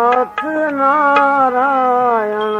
Nath Narayan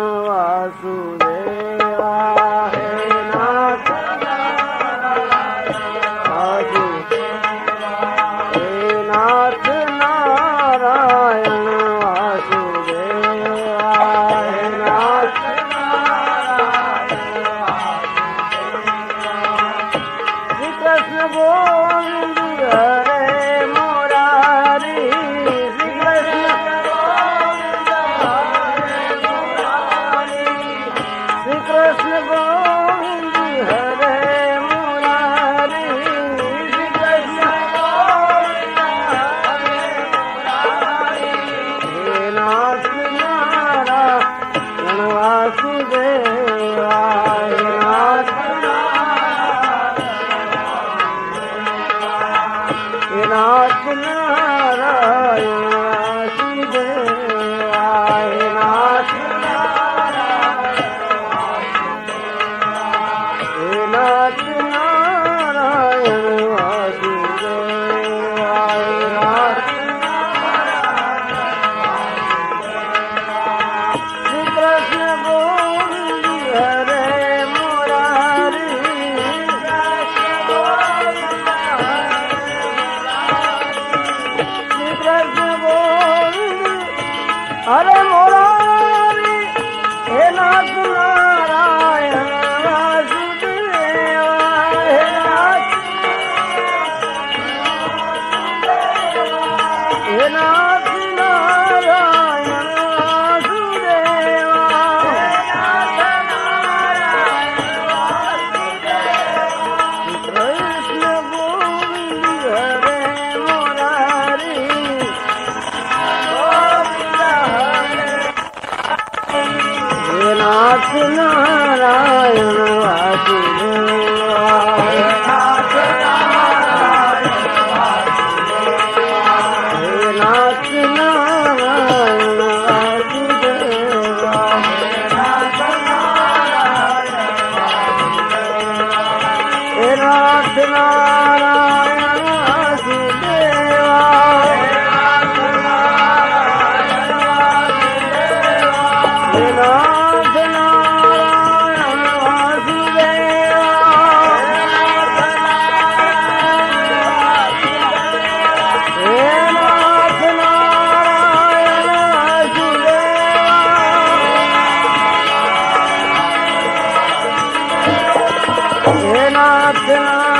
Narayan I'm done.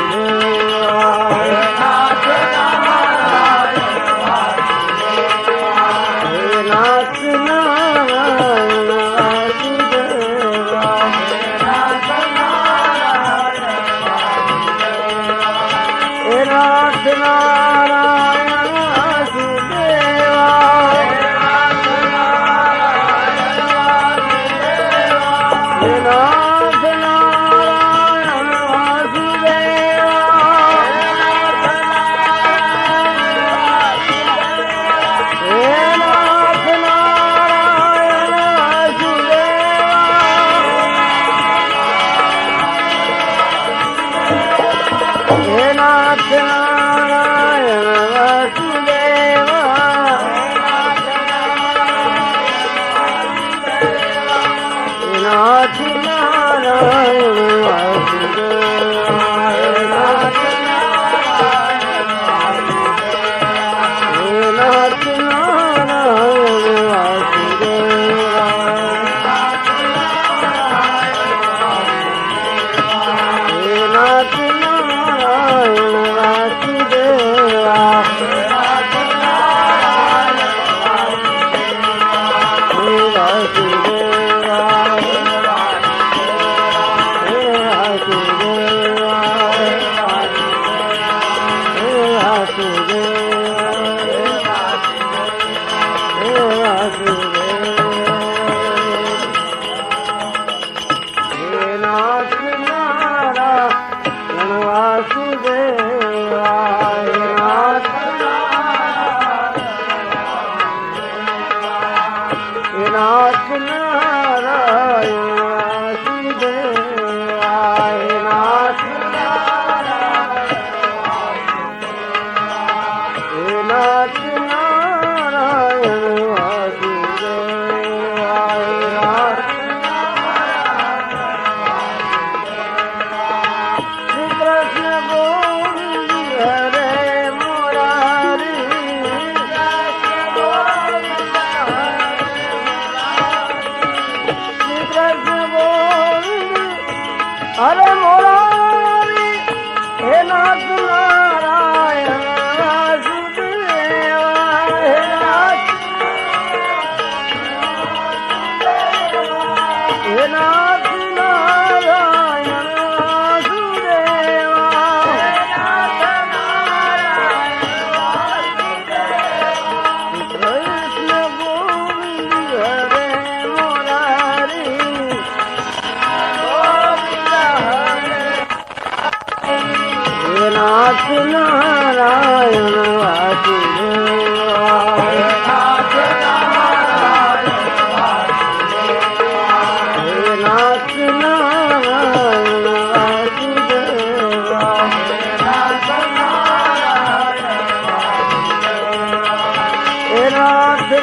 Nath Narayan Narayan.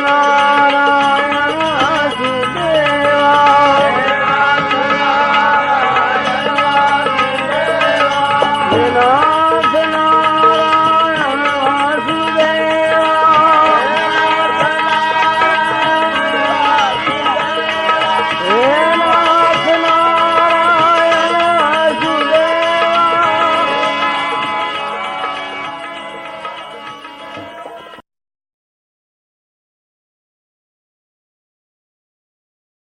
Narayan